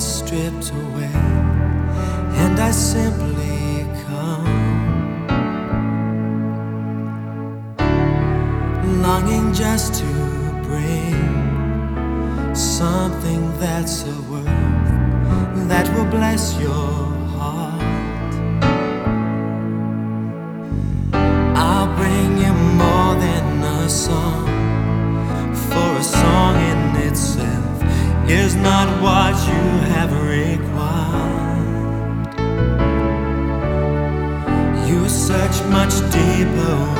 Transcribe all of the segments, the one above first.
is stripped away, and I simply come, longing just to bring something that's a worth that will bless your. people.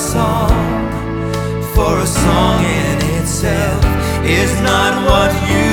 song, for a song in itself is not what you.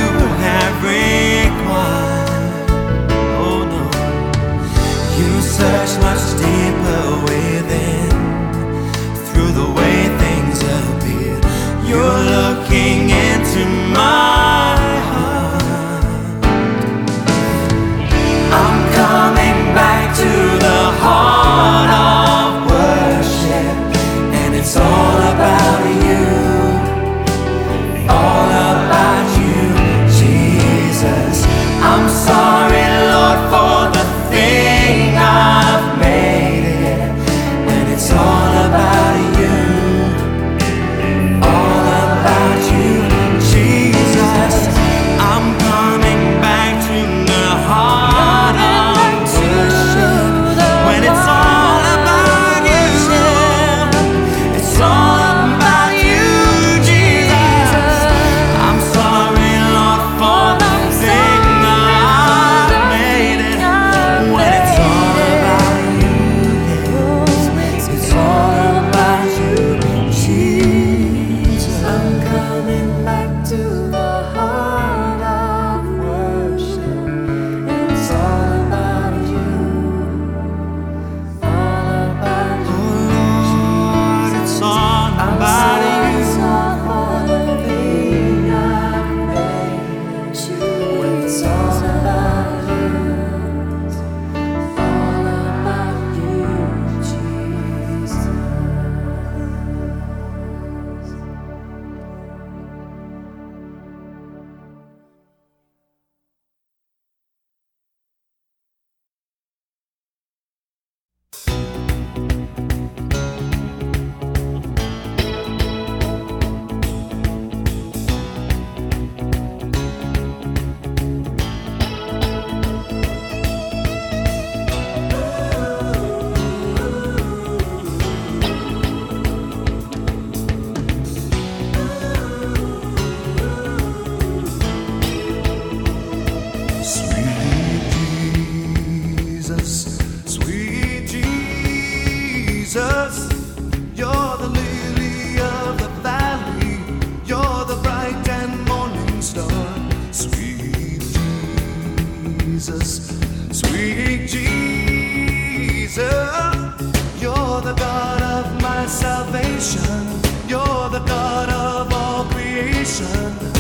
You're the God of all creation.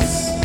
Jesus.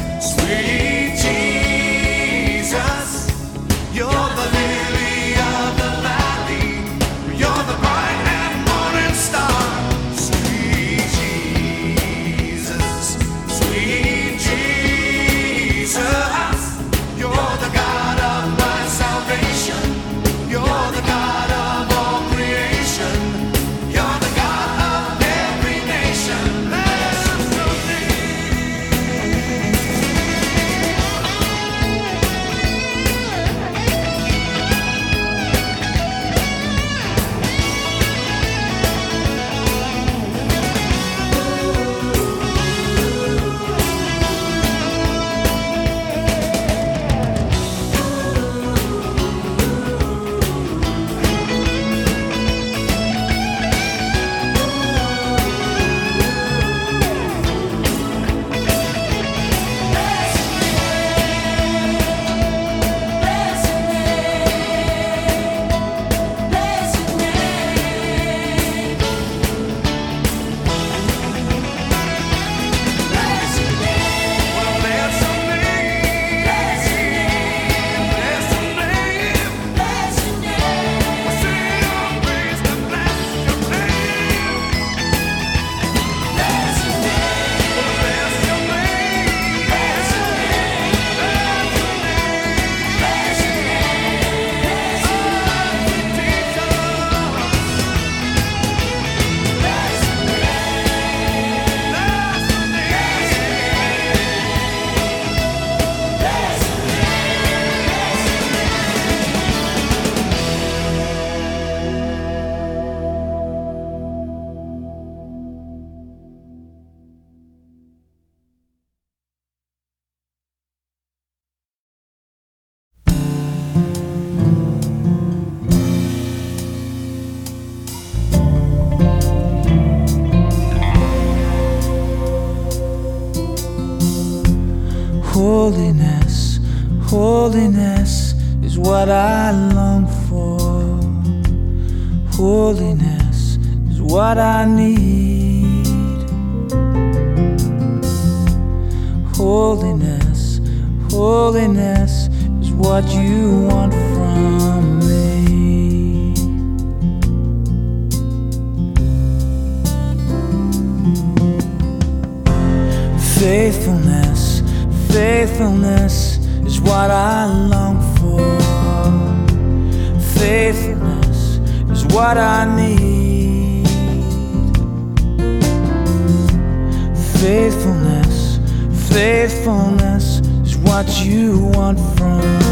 What I long for. Holiness is what I need. Holiness, holiness is what you want from me. Faithfulness, faithfulness is what I long for. Faithfulness is what I need. Faithfulness, faithfulness is what you want from me.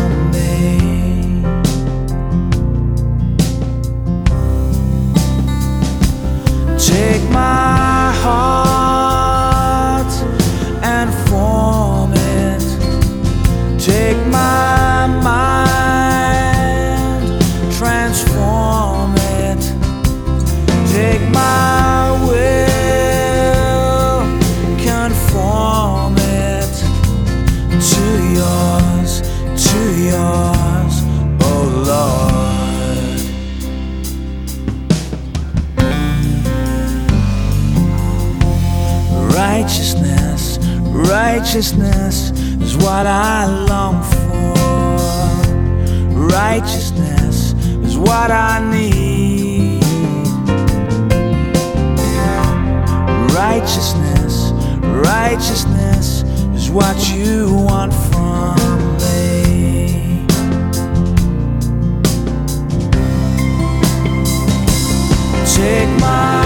Righteousness is what I long for. Righteousness is what I need. Righteousness, righteousness is what you want from me. Take my